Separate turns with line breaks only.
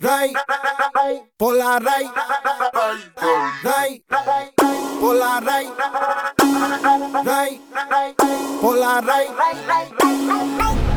Ray, Pola Ray, Ray, Pola Ray, Ray, Pola Ray.